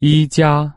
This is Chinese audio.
一加